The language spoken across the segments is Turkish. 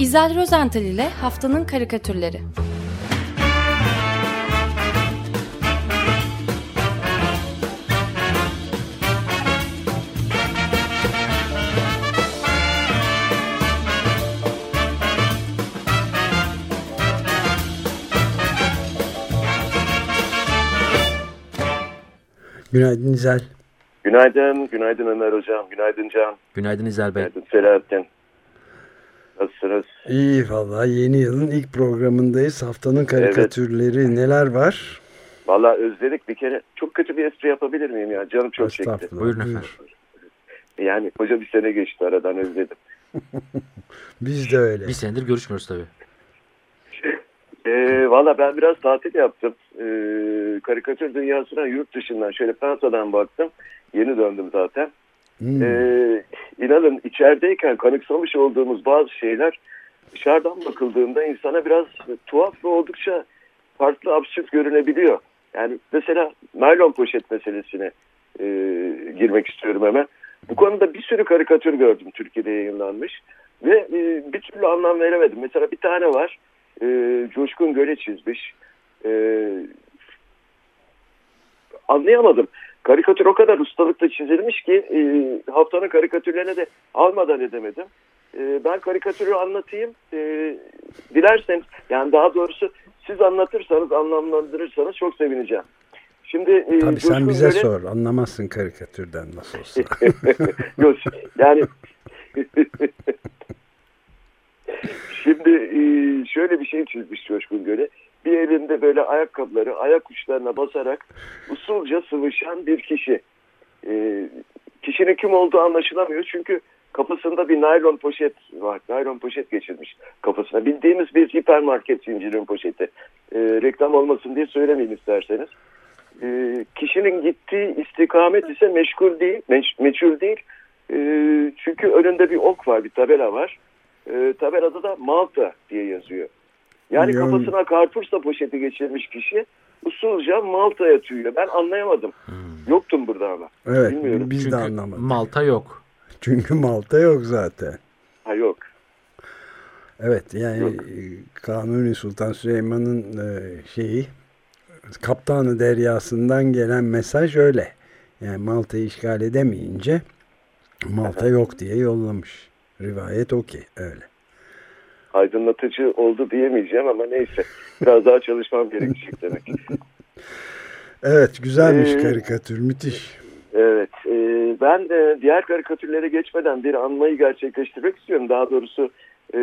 İzel Rozental ile Haftanın Karikatürleri Günaydın İzel. Günaydın, günaydın Ömer Hocam, günaydın Can. Günaydın İzel Bey. Günaydın Selahattin. Nasılsınız? İyi valla yeni yılın ilk programındayız. Haftanın karikatürleri evet. neler var? Valla özledik bir kere. Çok kötü bir espri yapabilir miyim ya? Canım çok çekti. Buyurun efendim. Yani koca bir sene geçti aradan özledim. Biz de öyle. Bir senedir görüşmüyoruz tabii. E, Valla ben biraz tatil yaptım. E, karikatür dünyasına yurt dışından şöyle Fransa'dan baktım. Yeni döndüm zaten. Hmm. E, inanın içerideyken kanıksamış olduğumuz bazı şeyler dışarıdan bakıldığında insana biraz tuhaf ve oldukça farklı absürt görünebiliyor. Yani mesela naylon poşet meselesine e, girmek istiyorum hemen. Bu konuda bir sürü karikatür gördüm Türkiye'de yayınlanmış ve e, bir türlü anlam veremedim. Mesela bir tane var e, Coşkun Göle çizmiş. E, anlayamadım. Karikatür o kadar ustalıkla çizilmiş ki e, haftanın karikatürlerine de almadan edemedim. E, ben karikatürü anlatayım. E, dilerseniz yani daha doğrusu siz anlatırsanız anlamlandırırsanız çok sevineceğim. Şimdi e, Tabii sen bize Göle... sor. Anlamazsın karikatürden nasıl olsa. Yok yani Şimdi e, şöyle bir şey çizmiş Coşkun Göle. Bir elinde böyle ayakkabıları ayak uçlarına basarak usulca sıvışan bir kişi. E, kişinin kim olduğu anlaşılamıyor çünkü kafasında bir naylon poşet var. Naylon poşet geçirmiş kafasına. Bildiğimiz bir hipermarket zincirinin poşeti. E, reklam olmasın diye söylemeyin isterseniz. E, kişinin gittiği istikamet ise meşgul değil, meç, meçhul değil. E, çünkü önünde bir ok var, bir tabela var e, tabelada da Malta diye yazıyor. Yani Yan... kafasına karpuzla poşeti geçirmiş kişi usulca Malta'ya tüyüyor. Ben anlayamadım. Hmm. Yoktum burada ama. Evet Bilmiyorum. biz Çünkü de anlamadık. Malta yok. Çünkü Malta yok zaten. Ha yok. Evet yani yok. Kanuni Sultan Süleyman'ın e, şeyi Kaptanı Deryası'ndan gelen mesaj öyle. Yani Malta'yı işgal edemeyince Malta yok diye yollamış. Rivayet o ki öyle. Aydınlatıcı oldu diyemeyeceğim ama neyse. Biraz daha çalışmam gerekecek demek. evet güzelmiş ee, karikatür müthiş. Evet e, ben de diğer karikatürlere geçmeden bir anmayı gerçekleştirmek istiyorum. Daha doğrusu e,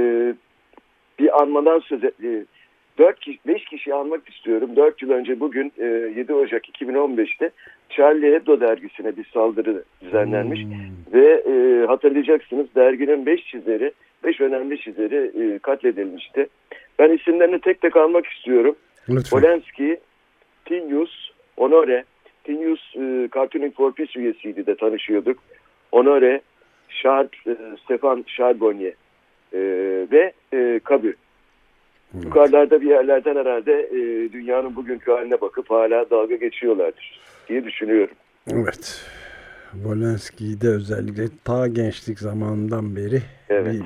bir anmadan söz e, 4 kişi, 5 kişiyi anmak istiyorum. 4 yıl önce bugün e, 7 Ocak 2015'te Charlie Hebdo dergisine bir saldırı düzenlenmiş. Hmm. Ve e, hatırlayacaksınız derginin 5 çizeri, 5 önemli çizeri e, katledilmişti. Ben isimlerini tek tek almak istiyorum. Lütfen. Polenski, Tinius, Honore, Tinius e, Cartooning for Peace üyesiydi de tanışıyorduk. Honore, Charles, e, Stefan Charbonnier e, ve e, Kabü. Evet. Yukarılarda bir yerlerden herhalde e, dünyanın bugünkü haline bakıp hala dalga geçiyorlardır diye düşünüyorum. Evet. Volenski'yi de özellikle ta gençlik zamanından beri evet. bir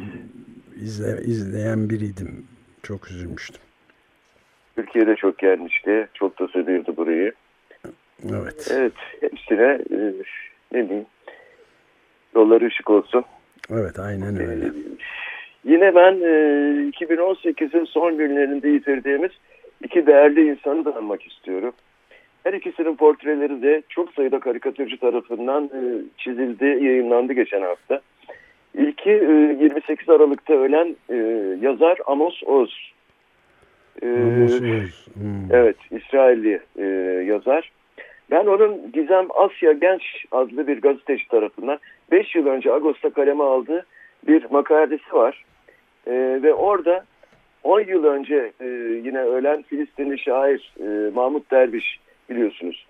izle, izleyen biriydim. Çok üzülmüştüm. Türkiye'de çok gelmişti. Çok da seviyordu burayı. Evet. Evet. Hepsine e, ne diyeyim yolları ışık olsun. Evet aynen öyle. E, Yine ben e, 2018'in son günlerinde yitirdiğimiz iki değerli insanı da anmak istiyorum. Her ikisinin portreleri de çok sayıda karikatürcü tarafından e, çizildi, yayınlandı geçen hafta. İlki e, 28 Aralık'ta ölen e, yazar Amos Oz. E, Amos Oz. Hmm. Evet, İsrailli e, yazar. Ben onun Gizem Asya Genç adlı bir gazeteci tarafından 5 yıl önce Ağustos'ta kaleme aldığı bir makalesi var. E, ve orada 10 yıl önce e, yine ölen Filistinli şair e, Mahmut Derviş biliyorsunuz.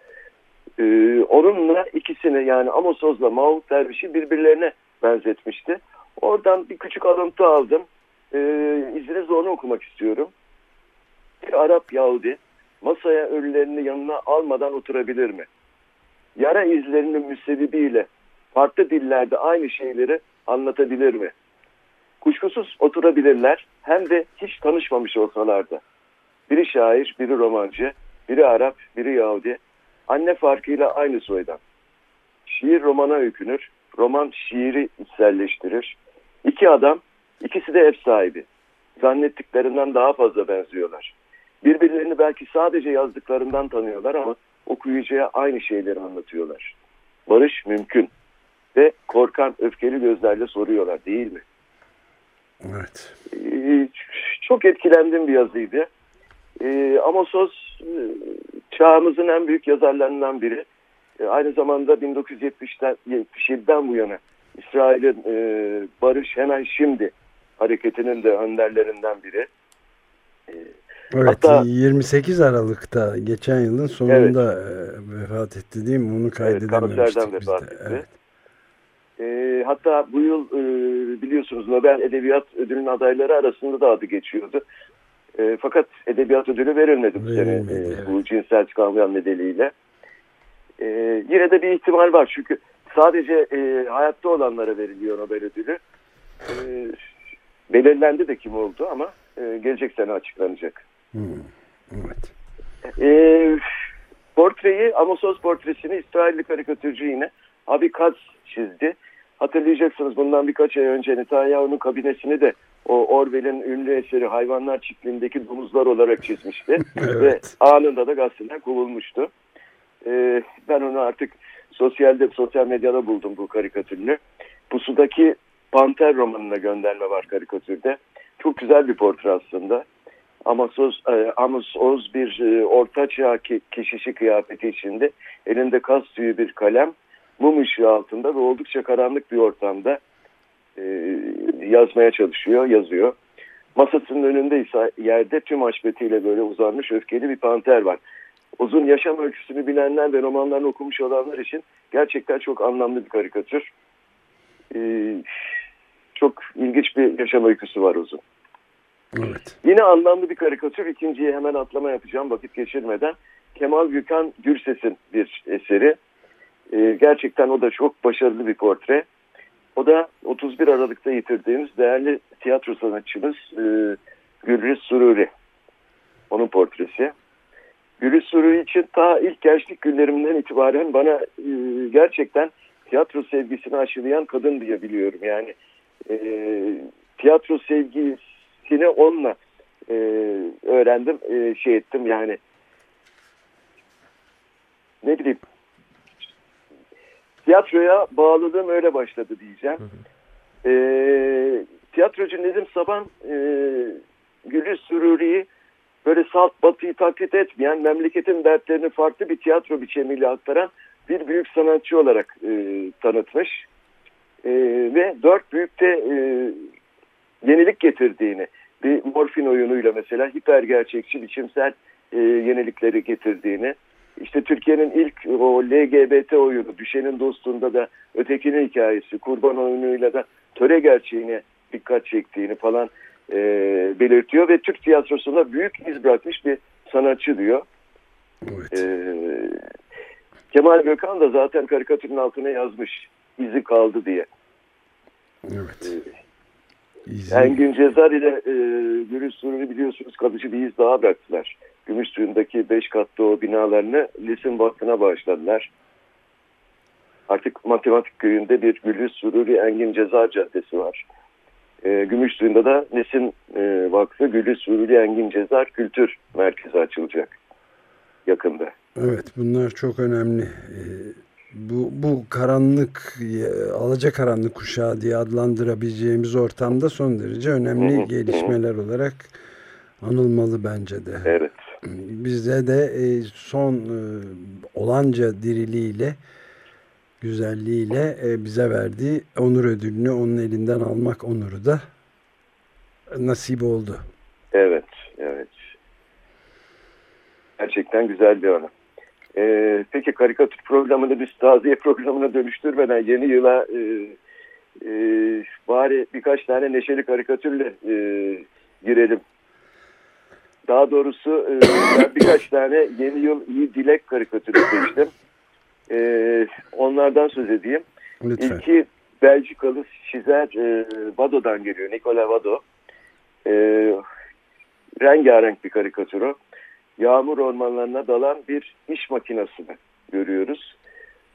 E, onunla ikisini yani Amosoz'la Mahmut Derviş'i birbirlerine benzetmişti. Oradan bir küçük alıntı aldım. E, izninizle onu okumak istiyorum. Bir Arap Yahudi masaya ölülerini yanına almadan oturabilir mi? Yara izlerinin müsebbibiyle farklı dillerde aynı şeyleri anlatabilir mi? Kuşkusuz oturabilirler hem de hiç tanışmamış olsalardı. Biri şair, biri romancı, biri Arap, biri Yahudi. Anne farkıyla aynı soydan. Şiir romana öykünür, roman şiiri içselleştirir. İki adam, ikisi de ev sahibi. Zannettiklerinden daha fazla benziyorlar. Birbirlerini belki sadece yazdıklarından tanıyorlar ama okuyucuya aynı şeyleri anlatıyorlar. Barış mümkün ve korkan öfkeli gözlerle soruyorlar değil mi? Evet. Ee, çok etkilendiğim bir yazıydı. Ee, Amosos e, çağımızın en büyük yazarlarından biri. Ee, aynı zamanda 1970'den 77'den bu yana İsrail'in e, Barış Hemen Şimdi hareketinin de önderlerinden biri. Evet, Hatta- 28 Aralık'ta geçen yılın sonunda e, vefat etti değil mi? Onu Evet, kaydedememiştik kanserden biz de. etti. Evet. Ee, hatta bu yıl e, biliyorsunuz Nobel Edebiyat Ödülü'nün adayları arasında da adı geçiyordu. E, fakat Edebiyat Ödülü verilmedi bu sene e, bu cinsel çıkarmayan nedeniyle. E, yine de bir ihtimal var çünkü sadece e, hayatta olanlara veriliyor Nobel Ödülü. E, belirlendi de kim oldu ama e, gelecek sene açıklanacak. Hmm, Evet. E, portreyi, Amosos portresini İsrailli karikatürcü yine Abi Katz çizdi. Hatırlayacaksınız bundan birkaç ay önce Netanyahu'nun kabinesini de o Orwell'in ünlü eseri Hayvanlar Çiftliği'ndeki domuzlar olarak çizmişti. Ve Evet. anında da gazeteden kovulmuştu. E, ben onu artık sosyalde, sosyal medyada buldum bu karikatürünü. Pusudaki Panter romanına gönderme var karikatürde. Çok güzel bir portre aslında. Amos Oz, e, Amos Oz bir e, ortaçağ keşişi kıyafeti içinde elinde kas tüyü bir kalem mum ışığı altında ve oldukça karanlık bir ortamda e, yazmaya çalışıyor, yazıyor. Masasının önünde ise yerde tüm haşmetiyle böyle uzanmış öfkeli bir panter var. Uzun yaşam öyküsünü bilenler ve romanlarını okumuş olanlar için gerçekten çok anlamlı bir karikatür. E, çok ilginç bir yaşam öyküsü var uzun. Evet. Yine anlamlı bir karikatür. ikinciye hemen atlama yapacağım vakit geçirmeden. Kemal Gökhan Gürses'in bir eseri. Ee, gerçekten o da çok başarılı bir portre. O da 31 Aralık'ta yitirdiğimiz değerli tiyatro sanatçımız e, Gülriz Sururi. Onun portresi. Gülriz Sururi için ta ilk gençlik günlerimden itibaren bana e, gerçekten tiyatro sevgisini aşılayan kadın diye biliyorum. Yani e, tiyatro sevgisini onunla e, öğrendim, e, şey ettim yani ne bileyim tiyatroya bağlılığım öyle başladı diyeceğim. E, tiyatrocu Nedim Saban e, Gülü Süruri'yi böyle salt batıyı taklit etmeyen, memleketin dertlerini farklı bir tiyatro biçimiyle aktaran bir büyük sanatçı olarak e, tanıtmış. E, ve dört büyükte e, yenilik getirdiğini, bir morfin oyunuyla mesela hiper gerçekçi biçimsel e, yenilikleri getirdiğini, işte Türkiye'nin ilk o LGBT oyunu, Düşenin Dostluğunda da ötekinin hikayesi, kurban oyunuyla da töre gerçeğine dikkat çektiğini falan e, belirtiyor ve Türk tiyatrosunda büyük iz bırakmış bir sanatçı diyor. Evet. E, Kemal Gökhan da zaten karikatürün altına yazmış izi kaldı diye. Evet. İzi- Engin Cezar ile e, Gürüz Sururi biliyorsunuz kalıcı bir iz daha bıraktılar. Gümüş suyundaki beş katlı o binalarını Lisin Vakfı'na bağışladılar. Artık matematik köyünde bir Gülüz Sururi Engin Cezar Caddesi var. E, Gümüş suyunda da Lisin e, Vakfı Gülüz Sururi Engin Cezar Kültür Merkezi açılacak yakında. Evet bunlar çok önemli. Ee, Bu, bu karanlık, e, alaca karanlık kuşağı diye adlandırabileceğimiz ortamda son derece önemli hı, hı. gelişmeler olarak anılmalı bence de. Evet. Bizde de e, son e, olanca diriliğiyle, güzelliğiyle e, bize verdiği onur ödülünü onun elinden almak onuru da nasip oldu. Evet, evet. Gerçekten güzel bir anı. Ee, peki karikatür programını biz taziye programına dönüştürmeden yeni yıla e, e, bari birkaç tane neşeli karikatürle e, girelim. Daha doğrusu e, ben birkaç tane yeni yıl iyi dilek karikatürü seçtim. E, onlardan söz edeyim. Lütfen. İlki Belçikalı çizer e, Vado'dan geliyor. Nicola Vado. E, rengarenk bir karikatür o. Yağmur ormanlarına dalan bir iş makinesini görüyoruz.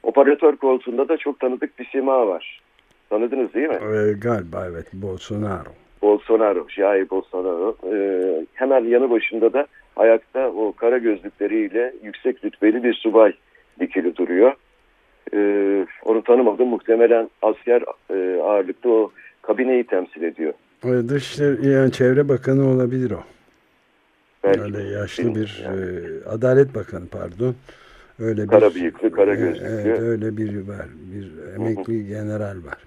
Operatör koltuğunda da çok tanıdık bir sima var. Tanıdınız değil mi? Ee, galiba evet Bolsonaro. Bolsonaro, Jair Bolsonaro. Ee, hemen yanı başında da ayakta o kara gözlükleriyle yüksek rütbeli bir subay dikili duruyor. Ee, onu tanımadım. Muhtemelen asker e, ağırlıklı o kabineyi temsil ediyor. Dışişleri yani Çevre Bakanı olabilir o. Belki Öyle yaşlı bir yani. e, Adalet Bakanı pardon. Öyle Kara bir, bıyıklı, kara e, gözlüklü. Evet, öyle biri var. Bir emekli general var.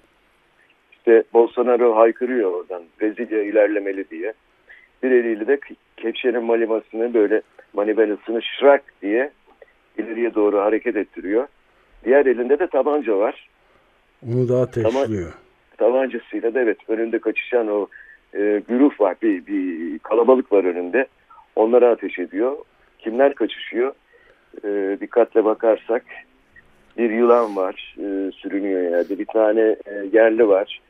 İşte Bolsonaro haykırıyor oradan Brezilya ilerlemeli diye. Bir eliyle de kepçenin manimasını böyle manivelasını şrak diye ileriye doğru hareket ettiriyor. Diğer elinde de tabanca var. Onu da ateşliyor. Tabancasıyla da evet önünde kaçışan o e, güruh var. Bir, bir kalabalık var önünde. Onlara ateş ediyor. Kimler kaçışıyor? E, dikkatle bakarsak bir yılan var. E, sürünüyor yerde. Bir tane e, yerli var.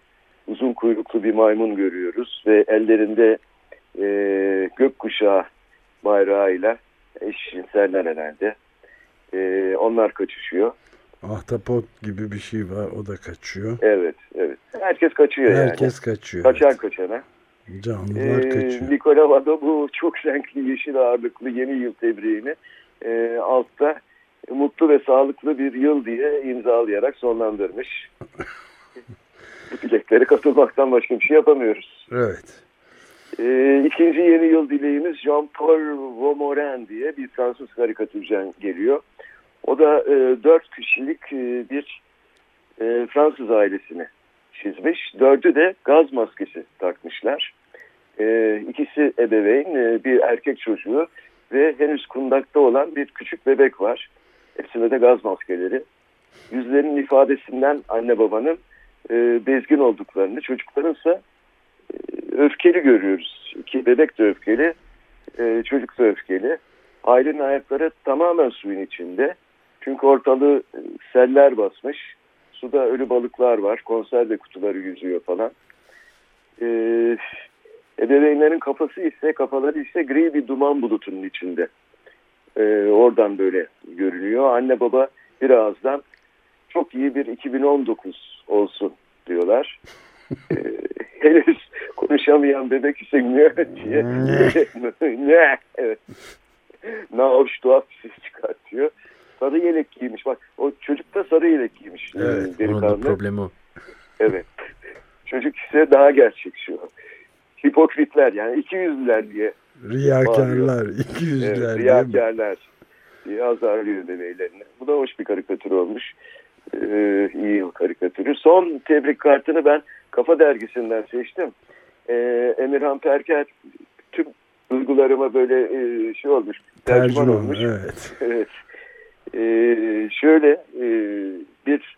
Uzun kuyruklu bir maymun görüyoruz. Ve ellerinde e, gökkuşağı bayrağıyla eşcinseller herhalde. E, onlar kaçışıyor. Ahtapot gibi bir şey var. O da kaçıyor. Evet, evet. Herkes kaçıyor yani. Herkes kaçıyor. Kaçan evet. kaçana. Canlılar Ee, kaçıyor. Nikola Vado bu çok renkli yeşil ağırlıklı yeni yıl tebriğini e, altta mutlu ve sağlıklı bir yıl diye imzalayarak sonlandırmış. bu dilekleri katılmaktan başka bir şey yapamıyoruz. Evet. E, ikinci yeni yıl dileğimiz Jean-Paul Vomorin diye bir Fransız karikatürcen geliyor. O da e, dört kişilik e, bir e, Fransız ailesini çizmiş. Dördü de gaz maskesi takmışlar. E, ikisi ebeveyn, e, bir erkek çocuğu ve henüz kundakta olan bir küçük bebek var. Hepsinde de gaz maskeleri. Yüzlerinin ifadesinden anne babanın e, bezgin olduklarını, çocuklarınsa e, öfkeli görüyoruz. İki bebek de öfkeli, e, çocuk da öfkeli. Ailenin ayakları tamamen suyun içinde. Çünkü ortalığı e, seller basmış. Suda ölü balıklar var. Konserve kutuları yüzüyor falan. Ee, ebeveynlerin kafası ise kafaları ise gri bir duman bulutunun içinde. Ee, oradan böyle görünüyor. Anne baba bir ağızdan çok iyi bir 2019 olsun diyorlar. Ee, henüz konuşamayan bebek ise ne diye ne evet. Ne hoş tuhaf bir ses çıkartıyor. Sarı yelek giymiş. Bak o çocuk da sarı yelek giymiş. Evet, Ee, Onun da problemi o. Evet. Çocuk ise daha gerçekçi o. Hipokritler yani iki yüzlüler diye. Riyakarlar, iki yüzler Evet, riyakarlar diye azarlıyor bebeylerini. Bu da hoş bir karikatür olmuş. Ee, iyi karikatürü. Son tebrik kartını ben Kafa Dergisi'nden seçtim. Ee, Emirhan Perker tüm duygularıma böyle e, şey olmuş. Tercüman, Tercüman, olmuş. evet. Evet. Ee, şöyle e, bir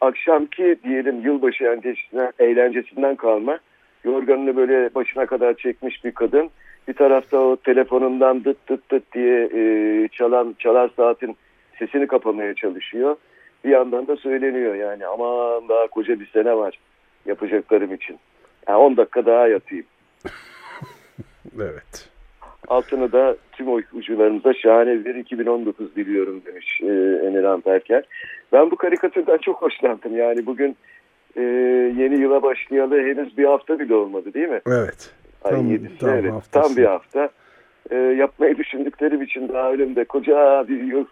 akşamki diyelim yılbaşı eğlencesinden, eğlencesinden kalma yorganını böyle başına kadar çekmiş bir kadın. Bir tarafta o telefonundan dıt dıt dıt diye e, çalan çalar saatin sesini kapamaya çalışıyor. Bir yandan da söyleniyor yani aman daha koca bir sene var yapacaklarım için. Yani 10 dakika daha yatayım. Evet. Altını da tüm uykucularımıza şahane bir 2019 diliyorum demiş e, Emirhan Perker. Ben bu karikatürden çok hoşlandım. Yani bugün e, yeni yıla başlayalı henüz bir hafta bile olmadı değil mi? Evet. Ay, Tam, tam evet, haftası. tam bir hafta. E, yapmayı düşündüklerim için daha önümde koca bir yıl.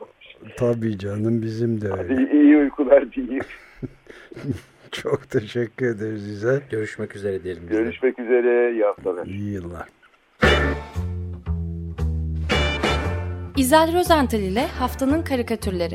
Tabii canım bizim de öyle. İyi, iyi uykular diyeyim. Çok teşekkür ederiz İzel. Görüşmek üzere diyelim biz de. Görüşmek üzere. İyi haftalar. İyi yıllar. İzel Rozental ile Haftanın Karikatürleri